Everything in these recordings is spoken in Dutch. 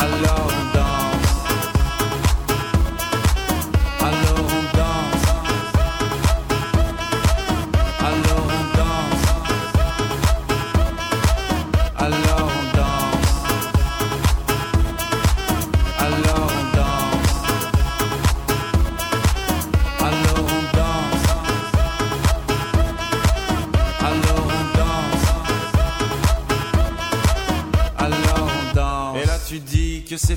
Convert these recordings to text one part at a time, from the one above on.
alone.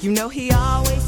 You know he always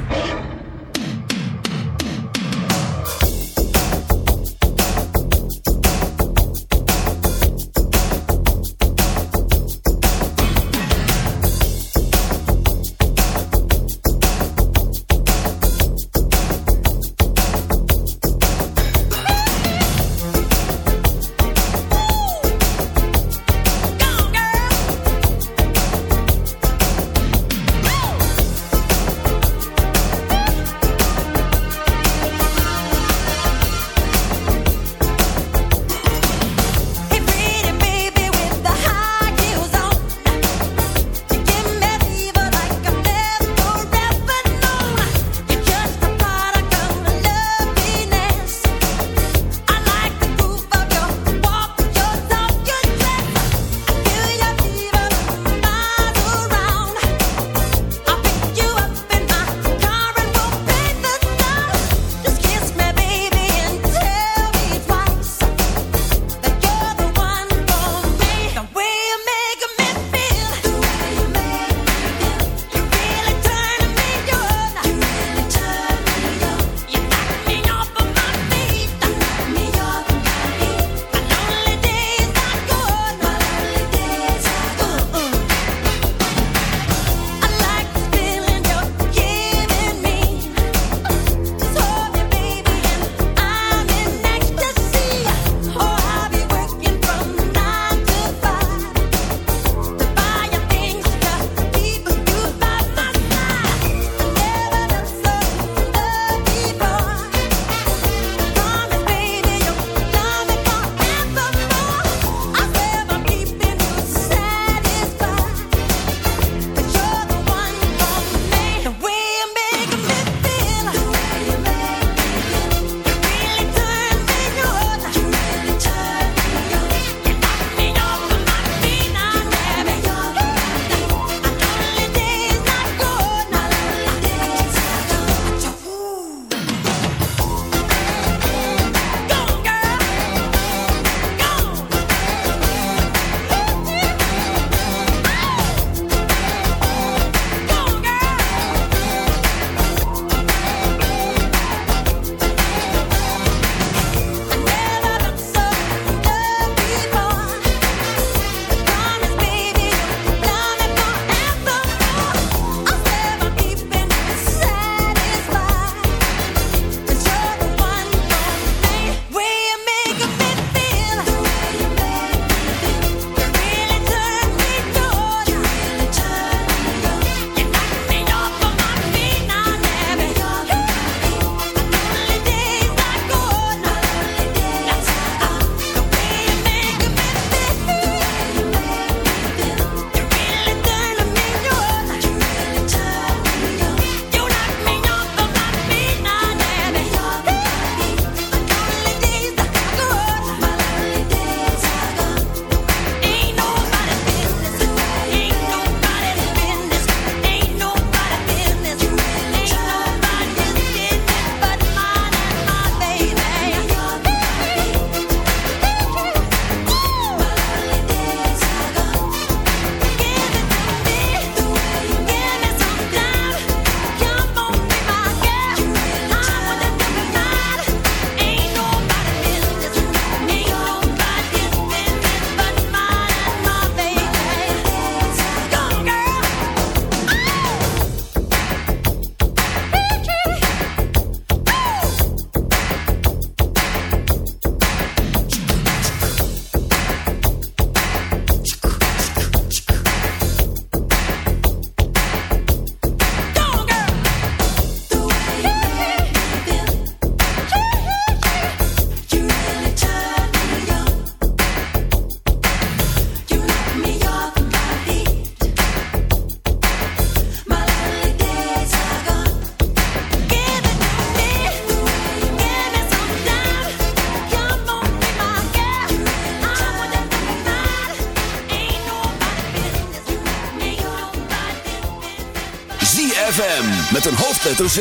met een hoofdletter Z.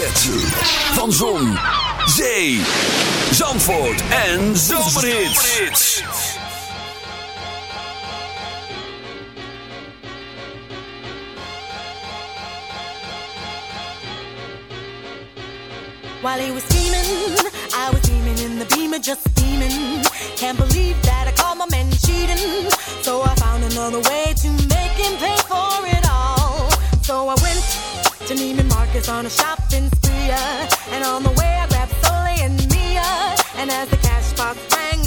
Van Zon, Zee, Zandvoort en Zomerhits. While he was steaming, I was steaming in the beamer, just steaming. Can't believe that I caught my men cheating. So I found another way to make him pay for it all. So I went Janine and Marcus on a shopping spree. Uh, and on the way, I grabbed Soleil and Mia. And as the cash box rang,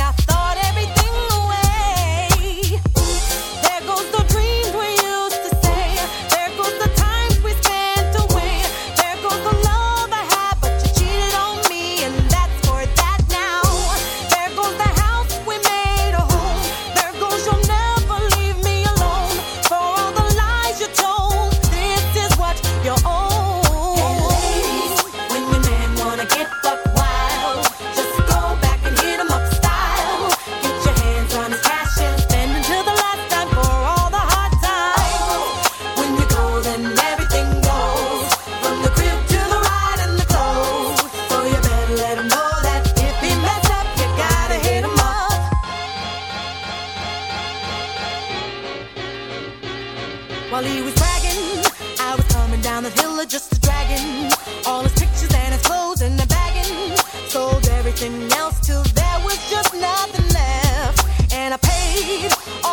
oh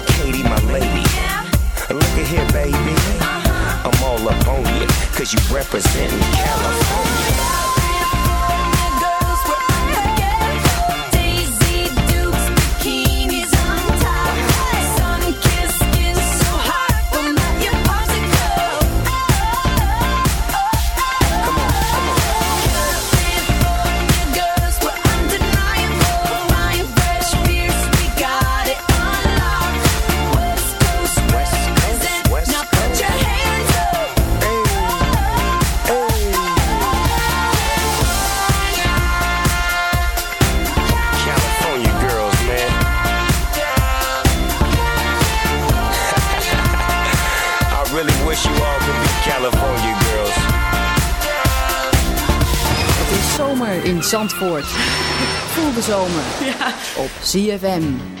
Katie, my lady. Look at here, baby. I'm all up on you, cause you representing California. Zomer op ZFM.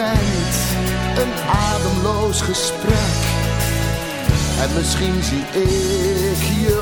een ademloos gesprek. En misschien zie ik je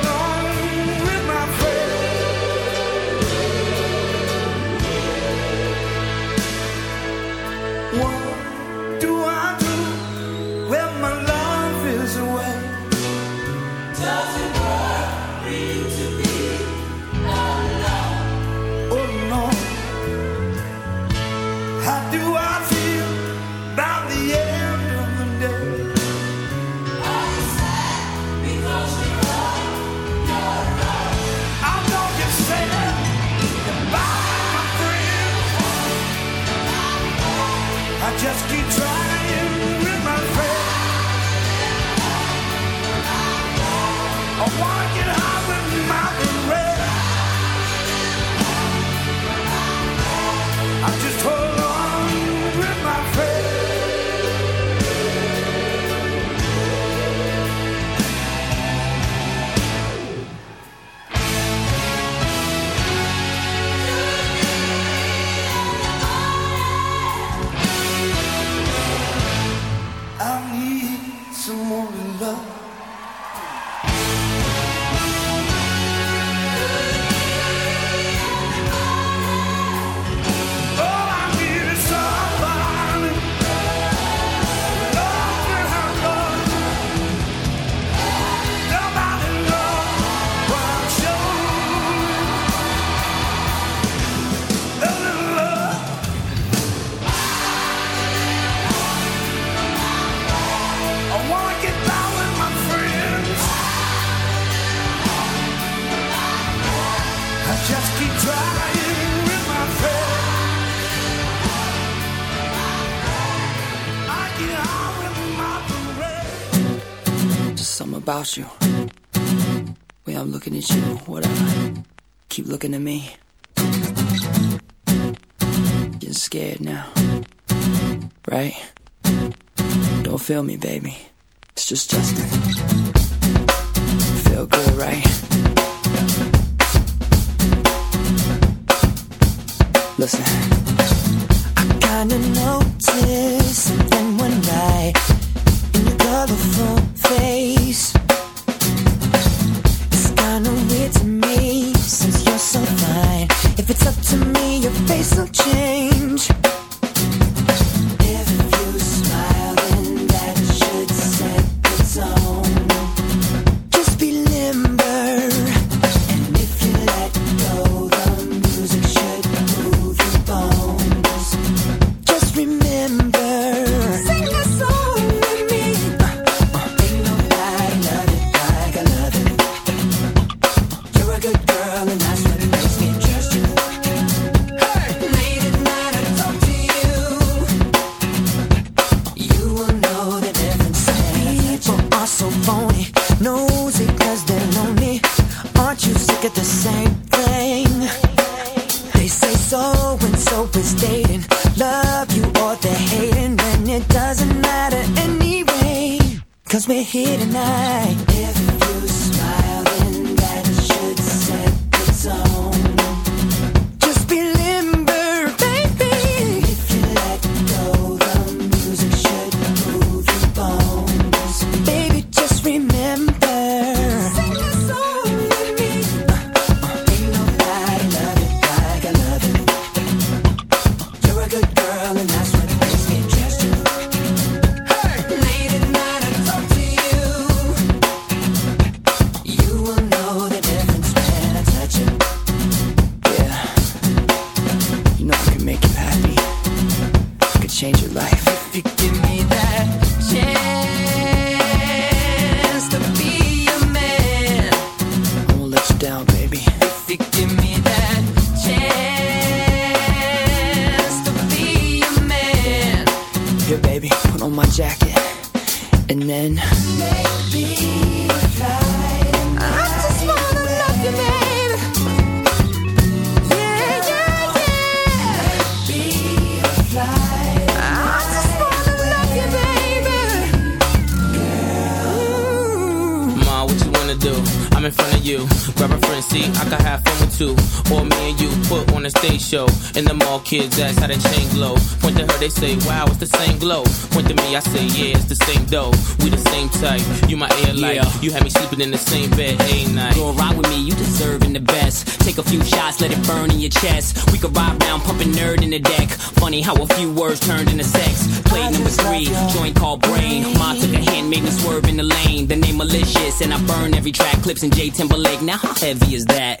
you. Way I'm looking at you, whatever. Keep looking at me. Getting scared now. Right? Don't feel me, baby. It's just Justin. Feel good, right? Listen. I kinda noticed something one night in your colorful face to me since you're so fine. If it's up to me, your face will change. Every You had me sleeping in the same bed a night. Go ride with me, you deserving the best. Take a few shots, let it burn in your chest. We could ride round, pumping nerd in the deck. Funny how a few words turned into sex. Play number three, joint called Brain. Mom took a hand, made me swerve in the lane. The name malicious, and I burn every track. Clips in J Timberlake. Now how heavy is that?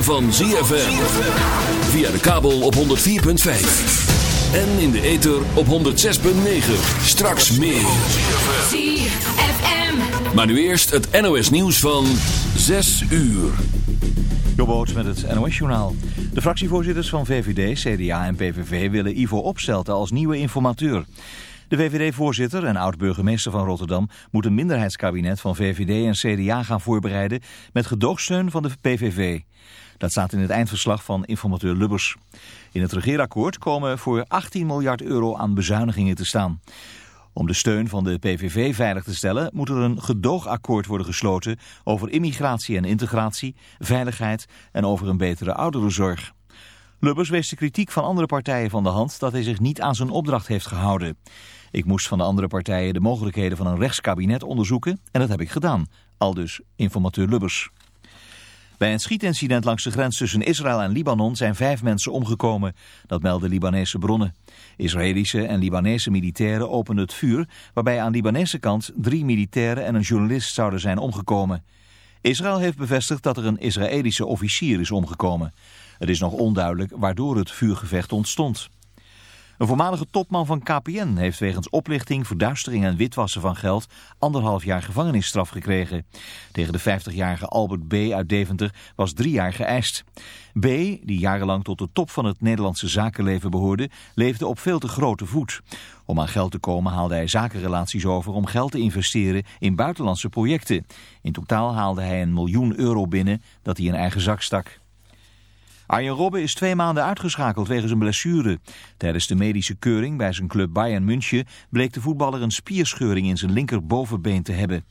Ritme van ZFM. Via de kabel op 104.5. En in de ether op 106.9. Straks meer. ZFM. Maar nu eerst het NOS nieuws van 6 uur. Jobboot met het NOS-journaal. De fractievoorzitters van VVD, CDA en PVV willen Ivo Opstelten als nieuwe informateur. De VVD-voorzitter en oud-burgemeester van Rotterdam moet een minderheidskabinet van VVD en CDA gaan voorbereiden met gedoogsteun van de PVV. Dat staat in het eindverslag van informateur Lubbers. In het regeerakkoord komen voor 18 miljard euro aan bezuinigingen te staan. Om de steun van de PVV veilig te stellen moet er een gedoogakkoord worden gesloten over immigratie en integratie, veiligheid en over een betere ouderenzorg. Lubbers wees de kritiek van andere partijen van de hand dat hij zich niet aan zijn opdracht heeft gehouden. Ik moest van de andere partijen de mogelijkheden van een rechtskabinet onderzoeken en dat heb ik gedaan, aldus informateur Lubbers. Bij een schietincident langs de grens tussen Israël en Libanon zijn vijf mensen omgekomen. Dat melden Libanese bronnen. Israëlische en Libanese militairen openden het vuur... waarbij aan Libanese kant drie militairen en een journalist zouden zijn omgekomen. Israël heeft bevestigd dat er een Israëlische officier is omgekomen. Het is nog onduidelijk waardoor het vuurgevecht ontstond. Een voormalige topman van KPN heeft wegens oplichting, verduistering en witwassen van geld anderhalf jaar gevangenisstraf gekregen. Tegen de 50-jarige Albert B. uit Deventer was drie jaar geëist. B., die jarenlang tot de top van het Nederlandse zakenleven behoorde, leefde op veel te grote voet. Om aan geld te komen haalde hij zakenrelaties over om geld te investeren in buitenlandse projecten. In totaal haalde hij een miljoen euro binnen dat hij in eigen zak stak. Arjen Robben is twee maanden uitgeschakeld wegens een blessure. Tijdens de medische keuring bij zijn club Bayern München bleek de voetballer een spierscheuring in zijn linkerbovenbeen te hebben.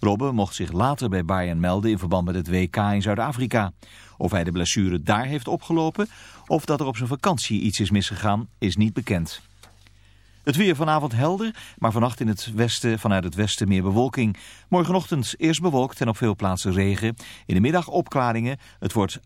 Robben mocht zich later bij Bayern melden in verband met het WK in Zuid-Afrika. Of hij de blessure daar heeft opgelopen of dat er op zijn vakantie iets is misgegaan is niet bekend. Het weer vanavond helder, maar vannacht in het westen, vanuit het westen meer bewolking. Morgenochtend eerst bewolkt en op veel plaatsen regen. In de middag opklaringen. Het wordt